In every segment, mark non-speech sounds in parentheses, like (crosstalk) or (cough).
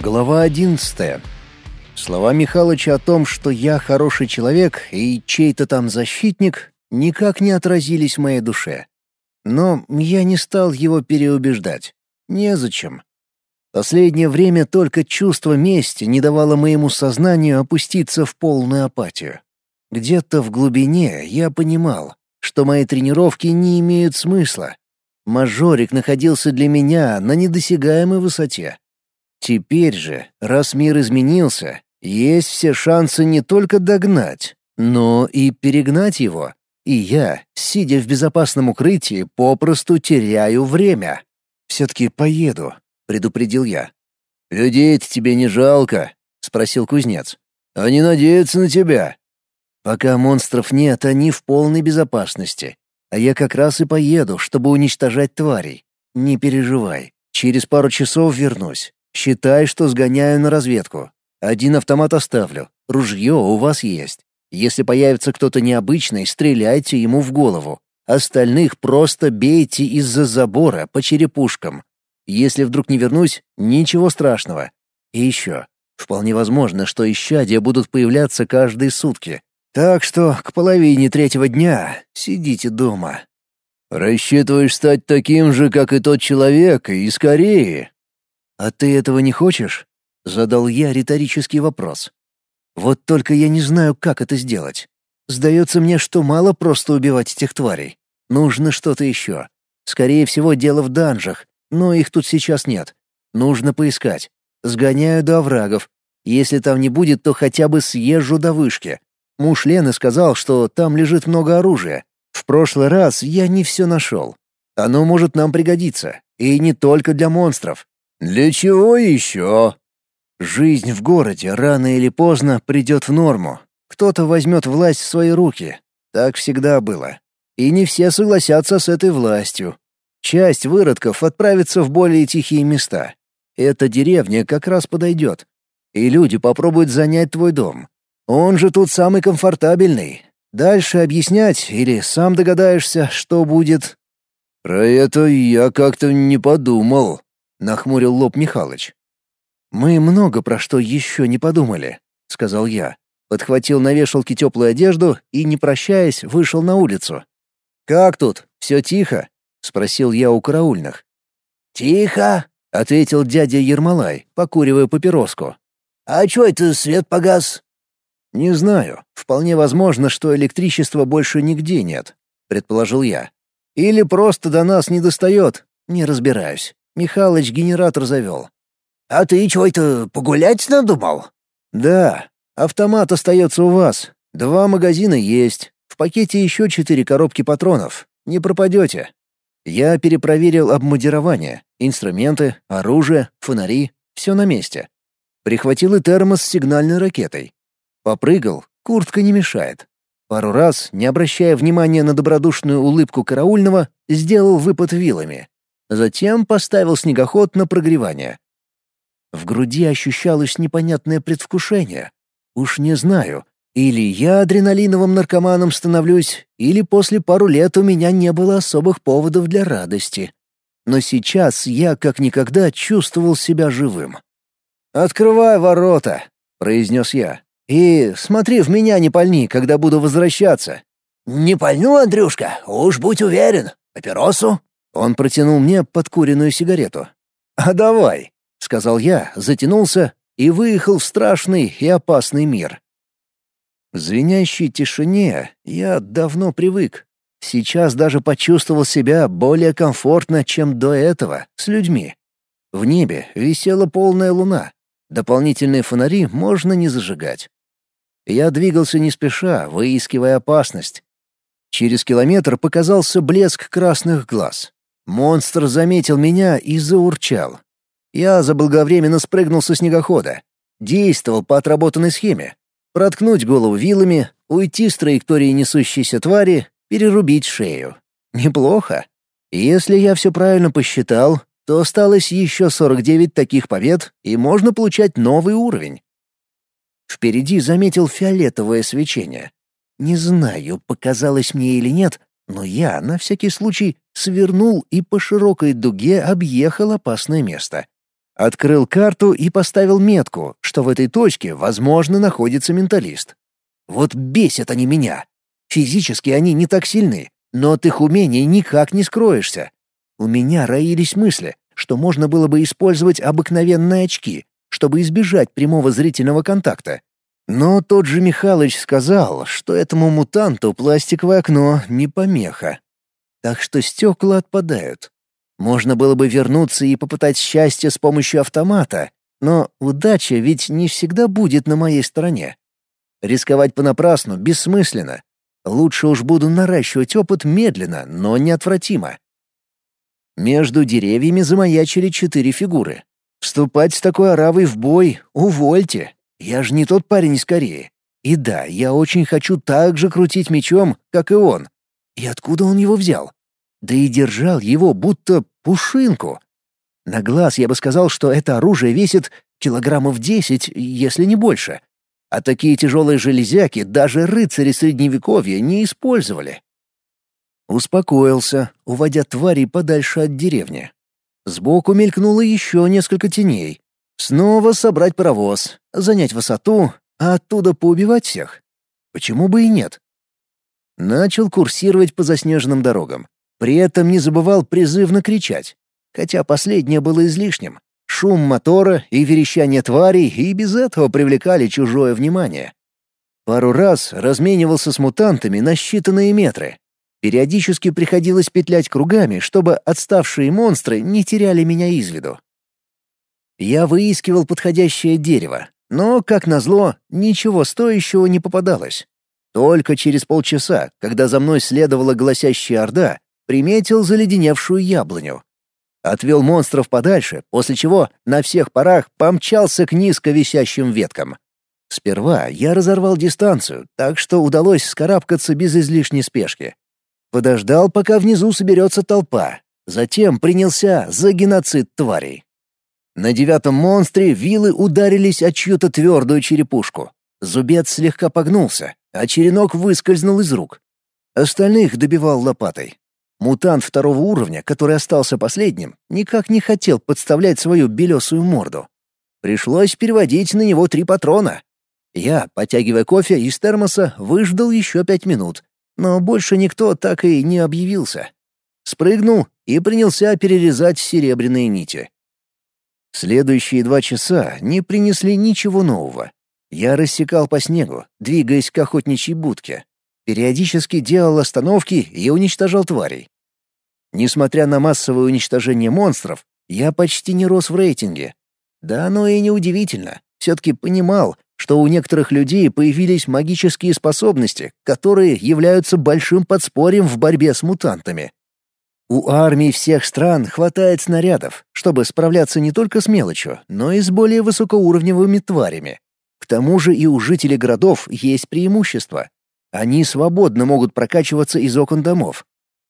Глава одиннадцатая. Слова Михалыча о том, что я хороший человек и чей-то там защитник, никак не отразились в моей душе. Но я не стал его переубеждать. Незачем. Последнее время только чувство мести не давало моему сознанию опуститься в полную апатию. Где-то в глубине я понимал, что мои тренировки не имеют смысла. Мажорик находился для меня на недосягаемой высоте. Теперь же, раз мир изменился, есть все шансы не только догнать, но и перегнать его. И я, сидя в безопасном укрытии, попросту теряю время. «Все-таки поеду», — предупредил я. «Людей-то тебе не жалко?» — спросил кузнец. «Они надеются на тебя». «Пока монстров нет, они в полной безопасности. А я как раз и поеду, чтобы уничтожать тварей. Не переживай, через пару часов вернусь. Считай, что сгоняю на разведку. Один автомат оставлю. Ружье у вас есть. Если появится кто-то необычный, стреляйте ему в голову. Остальных просто бейте из-за забора по черепушкам. Если вдруг не вернусь, ничего страшного. И еще. Вполне возможно, что исчадия будут появляться каждые сутки. Так что к половине третьего дня сидите дома. «Рассчитываешь стать таким же, как и тот человек, и скорее?» «А ты этого не хочешь?» — задал я риторический вопрос. «Вот только я не знаю, как это сделать. Сдается мне, что мало просто убивать этих тварей. Нужно что-то еще. Скорее всего, дело в данжах, но их тут сейчас нет. Нужно поискать. Сгоняю до оврагов. Если там не будет, то хотя бы съезжу до вышки. Муж Лены сказал, что там лежит много оружия. В прошлый раз я не все нашел. Оно может нам пригодиться. И не только для монстров. Для чего еще? Жизнь в городе рано или поздно придет в норму. Кто-то возьмет власть в свои руки. Так всегда было. И не все согласятся с этой властью. Часть выродков отправится в более тихие места. Эта деревня как раз подойдет. И люди попробуют занять твой дом. Он же тут самый комфортабельный. Дальше объяснять или сам догадаешься, что будет. Про это я как-то не подумал, нахмурил лоб Михалыч. Мы много про что еще не подумали, сказал я. Подхватил на вешалке теплую одежду и, не прощаясь, вышел на улицу. «Как тут? Все тихо?» — спросил я у караульных. «Тихо», — ответил дядя Ермолай, покуривая папироску. «А чё это свет погас?» «Не знаю. Вполне возможно, что электричества больше нигде нет», — предположил я. «Или просто до нас не достает. Не разбираюсь. Михалыч генератор завел. «А ты чего это погулять надумал?» «Да. Автомат остается у вас. Два магазина есть. В пакете еще четыре коробки патронов. Не пропадете». Я перепроверил обмундирование, инструменты, оружие, фонари. Все на месте. Прихватил и термос с сигнальной ракетой. Попрыгал, куртка не мешает. Пару раз, не обращая внимания на добродушную улыбку караульного, сделал выпад вилами. Затем поставил снегоход на прогревание. В груди ощущалось непонятное предвкушение. Уж не знаю, или я адреналиновым наркоманом становлюсь, или после пару лет у меня не было особых поводов для радости. Но сейчас я как никогда чувствовал себя живым. «Открывай ворота», — произнес я. «И смотри, в меня не пальни, когда буду возвращаться». «Не пальну, Андрюшка, уж будь уверен. Папиросу?» Он протянул мне подкуренную сигарету. «А давай», — сказал я, затянулся и выехал в страшный и опасный мир. В звенящей тишине я давно привык. Сейчас даже почувствовал себя более комфортно, чем до этого, с людьми. В небе висела полная луна. Дополнительные фонари можно не зажигать. Я двигался не спеша, выискивая опасность. Через километр показался блеск красных глаз. Монстр заметил меня и заурчал. Я заблаговременно спрыгнул со снегохода. Действовал по отработанной схеме. Проткнуть голову вилами, уйти с траектории несущейся твари, перерубить шею. Неплохо. Если я все правильно посчитал, то осталось еще 49 таких побед, и можно получать новый уровень. Впереди заметил фиолетовое свечение. Не знаю, показалось мне или нет, но я, на всякий случай, свернул и по широкой дуге объехал опасное место. Открыл карту и поставил метку, что в этой точке, возможно, находится менталист. Вот бесят они меня. Физически они не так сильны, но от их умений никак не скроешься. У меня роились мысли, что можно было бы использовать обыкновенные очки, чтобы избежать прямого зрительного контакта. Но тот же Михалыч сказал, что этому мутанту пластиковое окно не помеха. Так что стекла отпадают. Можно было бы вернуться и попытать счастье с помощью автомата, но удача ведь не всегда будет на моей стороне. Рисковать понапрасну бессмысленно. Лучше уж буду наращивать опыт медленно, но неотвратимо. Между деревьями замаячили четыре фигуры. Вступать с такой оравой в бой — увольте. Я же не тот парень из Кореи. И да, я очень хочу так же крутить мечом, как и он. И откуда он его взял? Да и держал его будто пушинку. На глаз я бы сказал, что это оружие весит килограммов десять, если не больше. А такие тяжелые железяки даже рыцари Средневековья не использовали. Успокоился, уводя тварей подальше от деревни. Сбоку мелькнуло еще несколько теней. Снова собрать паровоз, занять высоту, а оттуда поубивать всех. Почему бы и нет? Начал курсировать по заснеженным дорогам. При этом не забывал призывно кричать. Хотя последнее было излишним. Шум мотора и верещание тварей и без этого привлекали чужое внимание. Пару раз разменивался с мутантами на считанные метры, Периодически приходилось петлять кругами, чтобы отставшие монстры не теряли меня из виду. Я выискивал подходящее дерево, но, как назло, ничего стоящего не попадалось. Только через полчаса, когда за мной следовала гласящая орда, приметил заледеневшую яблоню. Отвел монстров подальше, после чего на всех парах помчался к низко висящим веткам. Сперва я разорвал дистанцию, так что удалось скарабкаться без излишней спешки. Подождал, пока внизу соберется толпа. Затем принялся за геноцид тварей. На девятом монстре вилы ударились о чью-то твердую черепушку. Зубец слегка погнулся, а черенок выскользнул из рук. Остальных добивал лопатой. Мутант второго уровня, который остался последним, никак не хотел подставлять свою белесую морду. Пришлось переводить на него три патрона. Я, потягивая кофе из термоса, выждал еще пять минут, но больше никто так и не объявился. Спрыгнул и принялся перерезать серебряные нити. Следующие два часа не принесли ничего нового. Я рассекал по снегу, двигаясь к охотничьей будке. Периодически делал остановки и уничтожал тварей. Несмотря на массовое уничтожение монстров, я почти не рос в рейтинге. Да оно и не удивительно. Все-таки понимал, что у некоторых людей появились магические способности, которые являются большим подспорьем в борьбе с мутантами. У армий всех стран хватает снарядов, чтобы справляться не только с мелочью, но и с более высокоуровневыми тварями. К тому же и у жителей городов есть преимущество. Они свободно могут прокачиваться из окон домов.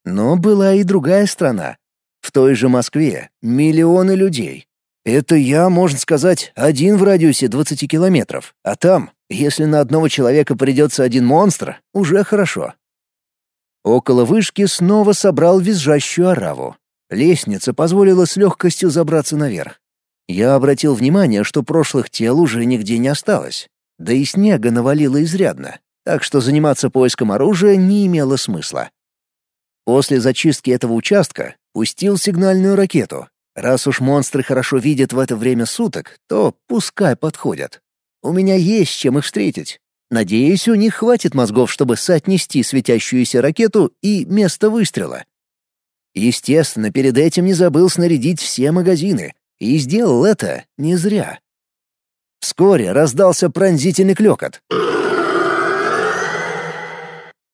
Но была и другая страна. В той же Москве миллионы людей, это я, можно сказать, один в радиусе 20 километров, а там, если на одного человека придется один монстр, уже хорошо. Около вышки снова собрал визжащую ораву. Лестница позволила с легкостью забраться наверх. Я обратил внимание, что прошлых тел уже нигде не осталось. Да и снега навалило изрядно, так что заниматься поиском оружия не имело смысла. После зачистки этого участка пустил сигнальную ракету, Раз уж монстры хорошо видят в это время суток, то пускай подходят. У меня есть чем их встретить. Надеюсь, у них хватит мозгов, чтобы соотнести светящуюся ракету и место выстрела. Естественно, перед этим не забыл снарядить все магазины, и сделал это не зря. Вскоре раздался пронзительный клёкот.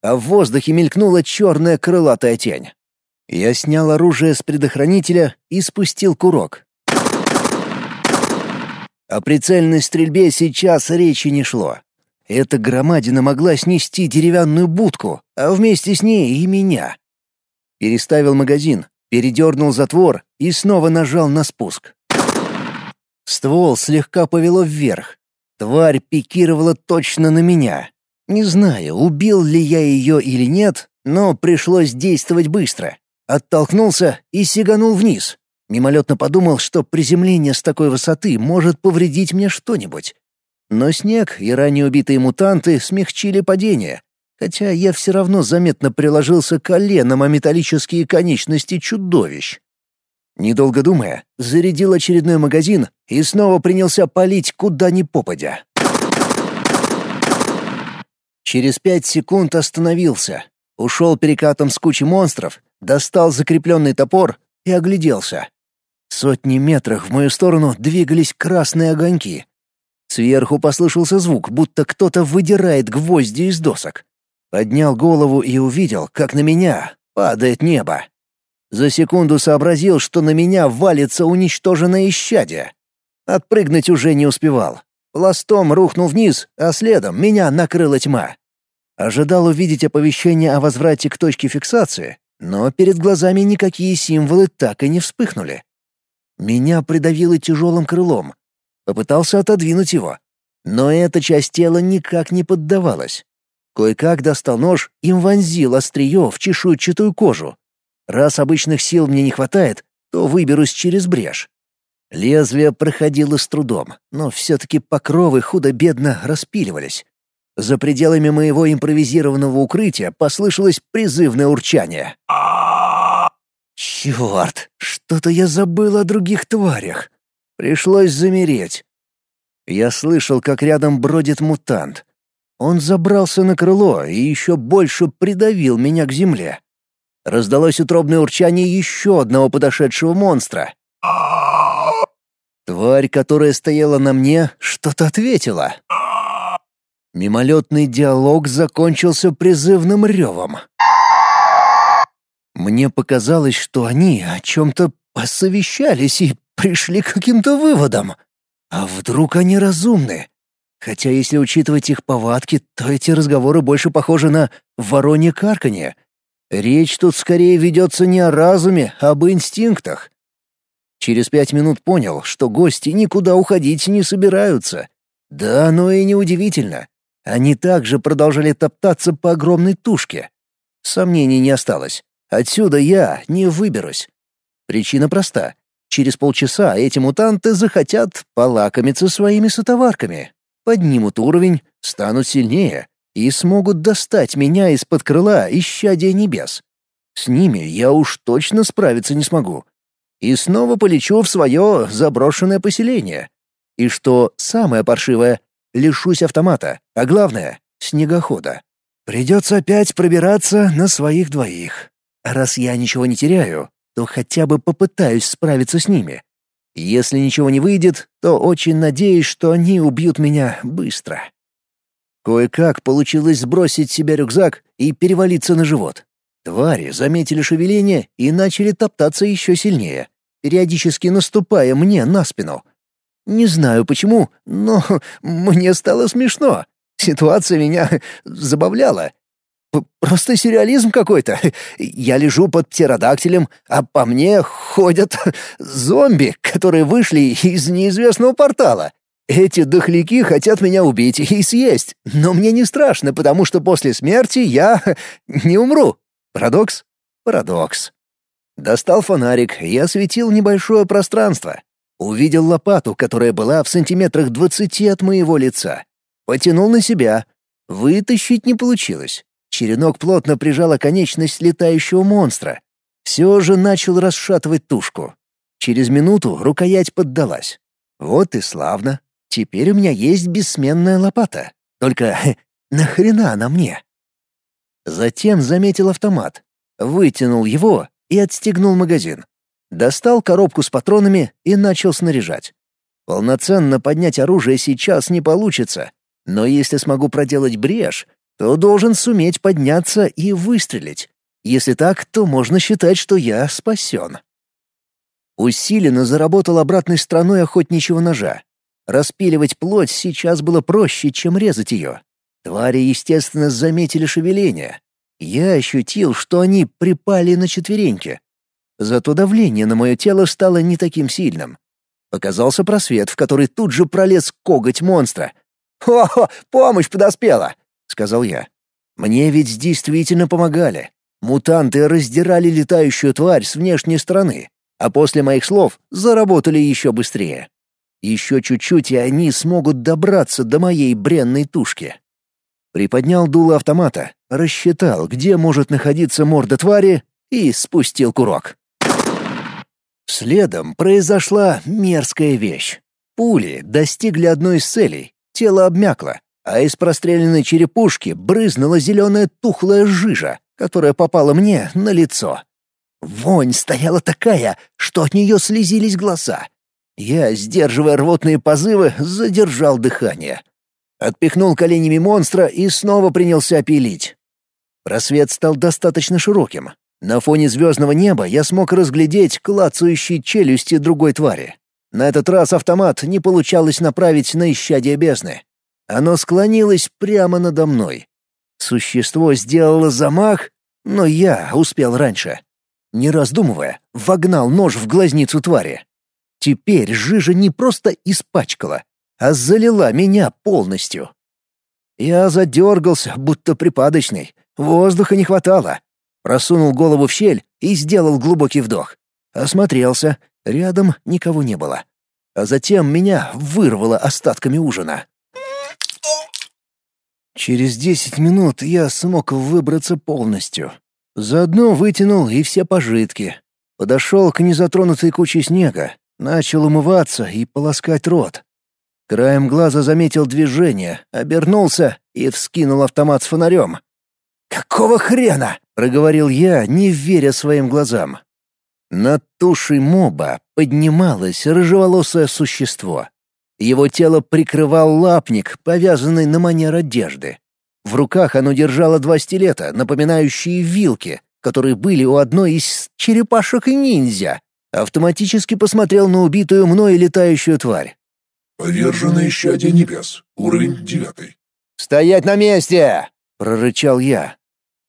А в воздухе мелькнула черная крылатая тень. Я снял оружие с предохранителя и спустил курок. О прицельной стрельбе сейчас речи не шло. Эта громадина могла снести деревянную будку, а вместе с ней и меня. Переставил магазин, передернул затвор и снова нажал на спуск. Ствол слегка повело вверх. Тварь пикировала точно на меня. Не знаю, убил ли я ее или нет, но пришлось действовать быстро. Оттолкнулся и сиганул вниз. Мимолетно подумал, что приземление с такой высоты может повредить мне что-нибудь. Но снег и ранее убитые мутанты смягчили падение, хотя я все равно заметно приложился коленом о металлические конечности чудовищ. Недолго думая, зарядил очередной магазин и снова принялся палить куда ни попадя. Через пять секунд остановился, ушел перекатом с кучи монстров, достал закрепленный топор и огляделся. Сотни метрах в мою сторону двигались красные огоньки. Сверху послышался звук, будто кто-то выдирает гвозди из досок. Поднял голову и увидел, как на меня падает небо. За секунду сообразил, что на меня валится уничтоженное исчадие. Отпрыгнуть уже не успевал. Пластом рухнул вниз, а следом меня накрыла тьма. Ожидал увидеть оповещение о возврате к точке фиксации, но перед глазами никакие символы так и не вспыхнули. Меня придавило тяжелым крылом. Попытался отодвинуть его, но эта часть тела никак не поддавалась. Кое-как достал нож и вонзил острие в чешуйчатую кожу. Раз обычных сил мне не хватает, то выберусь через брешь. Лезвие проходило с трудом, но все-таки покровы худо-бедно распиливались. За пределами моего импровизированного укрытия послышалось призывное урчание. Черт, что-то я забыл о других тварях. Пришлось замереть. Я слышал, как рядом бродит мутант. Он забрался на крыло и еще больше придавил меня к земле. Раздалось утробное урчание еще одного подошедшего монстра. Тварь, которая стояла на мне, что-то ответила. Мимолетный диалог закончился призывным ревом. Мне показалось, что они о чем-то посовещались и пришли к каким-то выводам. А вдруг они разумны? Хотя если учитывать их повадки, то эти разговоры больше похожи на воронье карканье — Речь тут скорее ведется не о разуме, а об инстинктах. Через пять минут понял, что гости никуда уходить не собираются. Да, но и неудивительно. Они также продолжали топтаться по огромной тушке. Сомнений не осталось. Отсюда я не выберусь. Причина проста. Через полчаса эти мутанты захотят полакомиться своими сотоварками. Поднимут уровень, станут сильнее, и смогут достать меня из-под крыла исчадия небес. С ними я уж точно справиться не смогу. И снова полечу в свое заброшенное поселение. И что самое паршивое, лишусь автомата, а главное — снегохода. Придется опять пробираться на своих двоих. Раз я ничего не теряю, то хотя бы попытаюсь справиться с ними. Если ничего не выйдет, то очень надеюсь, что они убьют меня быстро. Кое-как получилось сбросить с себя рюкзак и перевалиться на живот. Твари заметили шевеление и начали топтаться еще сильнее, периодически наступая мне на спину. Не знаю почему, но (laughs) мне стало смешно. Ситуация меня (laughs) забавляла. Просто сюрреализм какой-то. Я лежу под птеродактилем, а по мне ходят (laughs) зомби, которые вышли из неизвестного портала. Эти дохляки хотят меня убить и съесть, но мне не страшно, потому что после смерти я (laughs) не умру. Парадокс? Парадокс. Достал фонарик и осветил небольшое пространство. Увидел лопату, которая была в сантиметрах двадцати от моего лица. Потянул на себя. Вытащить не получилось. Черенок плотно прижала конечность летающего монстра. Все же начал расшатывать тушку. Через минуту рукоять поддалась. Вот и славно. Теперь у меня есть бессменная лопата. Только нахрена она мне? Затем заметил автомат, вытянул его и отстегнул магазин. Достал коробку с патронами и начал снаряжать. Полноценно поднять оружие сейчас не получится, но если смогу проделать брешь, то должен суметь подняться и выстрелить. Если так, то можно считать, что я спасен. Усиленно заработал обратной стороной охотничьего ножа, Распиливать плоть сейчас было проще, чем резать ее. Твари, естественно, заметили шевеление. Я ощутил, что они припали на четвереньки. Зато давление на мое тело стало не таким сильным. Показался просвет, в который тут же пролез коготь монстра. «Хо-хо, помощь подоспела!» — сказал я. Мне ведь действительно помогали. Мутанты раздирали летающую тварь с внешней стороны. а после моих слов заработали еще быстрее. Еще чуть-чуть, и они смогут добраться до моей бренной тушки. Приподнял дуло автомата, рассчитал, где может находиться морда твари, и спустил курок. Следом произошла мерзкая вещь. Пули достигли одной из целей, тело обмякло, а из простреленной черепушки брызнула зеленая тухлая жижа, которая попала мне на лицо. Вонь стояла такая, что от нее слезились глаза. Я, сдерживая рвотные позывы, задержал дыхание. Отпихнул коленями монстра и снова принялся пилить. Просвет стал достаточно широким. На фоне звездного неба я смог разглядеть клацающие челюсти другой твари. На этот раз автомат не получалось направить на исчадие бездны. Оно склонилось прямо надо мной. Существо сделало замах, но я успел раньше. Не раздумывая, вогнал нож в глазницу твари. Теперь жижа не просто испачкала, а залила меня полностью. Я задергался, будто припадочный. Воздуха не хватало. Просунул голову в щель и сделал глубокий вдох. Осмотрелся, рядом никого не было. А затем меня вырвало остатками ужина. Через десять минут я смог выбраться полностью. Заодно вытянул и все пожитки. Подошел к незатронутой куче снега, начал умываться и полоскать рот. Краем глаза заметил движение, обернулся и вскинул автомат с фонарем. «Какого хрена?» — проговорил я, не веря своим глазам. Над тушей моба поднималось рыжеволосое существо. Его тело прикрывал лапник, повязанный на манер одежды. В руках оно держало два стилета, напоминающие вилки, которые были у одной из черепашек-ниндзя. Автоматически посмотрел на убитую мной летающую тварь. «Поверженное исчадие небес. Уровень девятый». «Стоять на месте!» — прорычал я.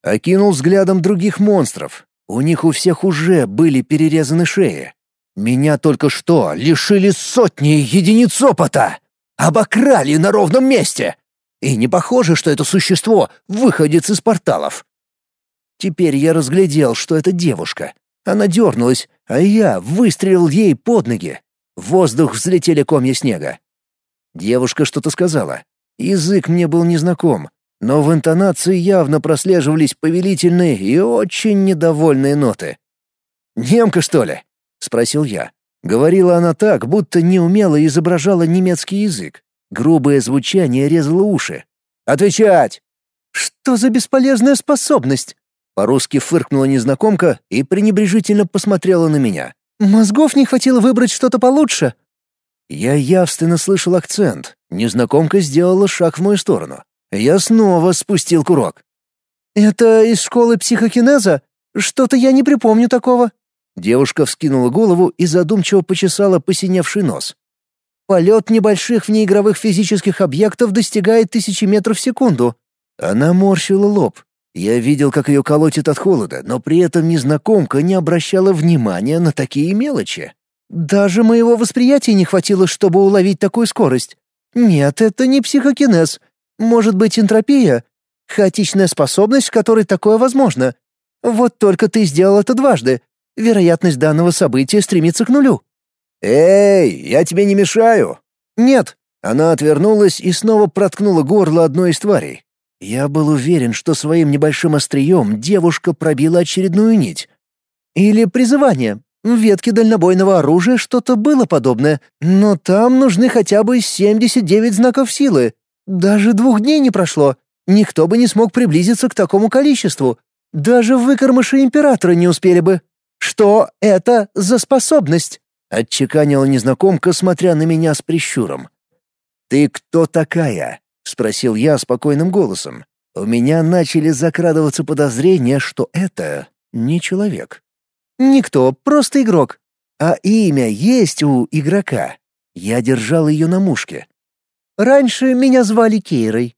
Окинул взглядом других монстров. У них у всех уже были перерезаны шеи. Меня только что лишили сотни единиц опыта. Обокрали на ровном месте. И не похоже, что это существо выходец из порталов. Теперь я разглядел, что это девушка. Она дернулась, а я выстрелил ей под ноги. В воздух взлетели комья снега. Девушка что-то сказала. Язык мне был незнаком, но в интонации явно прослеживались повелительные и очень недовольные ноты. «Немка, что ли?» — спросил я. Говорила она так, будто неумело изображала немецкий язык. Грубое звучание резало уши. «Отвечать!» «Что за бесполезная способность?» По-русски фыркнула незнакомка и пренебрежительно посмотрела на меня. «Мозгов не хватило выбрать что-то получше?» Я явственно слышал акцент. Незнакомка сделала шаг в мою сторону. Я снова спустил курок. «Это из школы психокинеза? Что-то я не припомню такого». Девушка вскинула голову и задумчиво почесала посиневший нос. Полет небольших внеигровых физических объектов достигает тысячи метров в секунду. Она морщила лоб. Я видел, как ее колотит от холода, но при этом незнакомка не обращала внимания на такие мелочи. Даже моего восприятия не хватило, чтобы уловить такую скорость. Нет, это не психокинез. Может быть, энтропия? Хаотичная способность, в которой такое возможно. Вот только ты сделал это дважды, вероятность данного события стремится к нулю». «Эй, я тебе не мешаю?» «Нет». Она отвернулась и снова проткнула горло одной из тварей. Я был уверен, что своим небольшим острием девушка пробила очередную нить. Или призывание. В ветке дальнобойного оружия что-то было подобное, но там нужны хотя бы 79 знаков силы. Даже двух дней не прошло. Никто бы не смог приблизиться к такому количеству. Даже выкормыши императора не успели бы. Что это за способность?» — отчеканила незнакомка, смотря на меня с прищуром. «Ты кто такая?» — спросил я спокойным голосом. У меня начали закрадываться подозрения, что это не человек. «Никто, просто игрок. А имя есть у игрока?» Я держал ее на мушке. «Раньше меня звали Кейрой.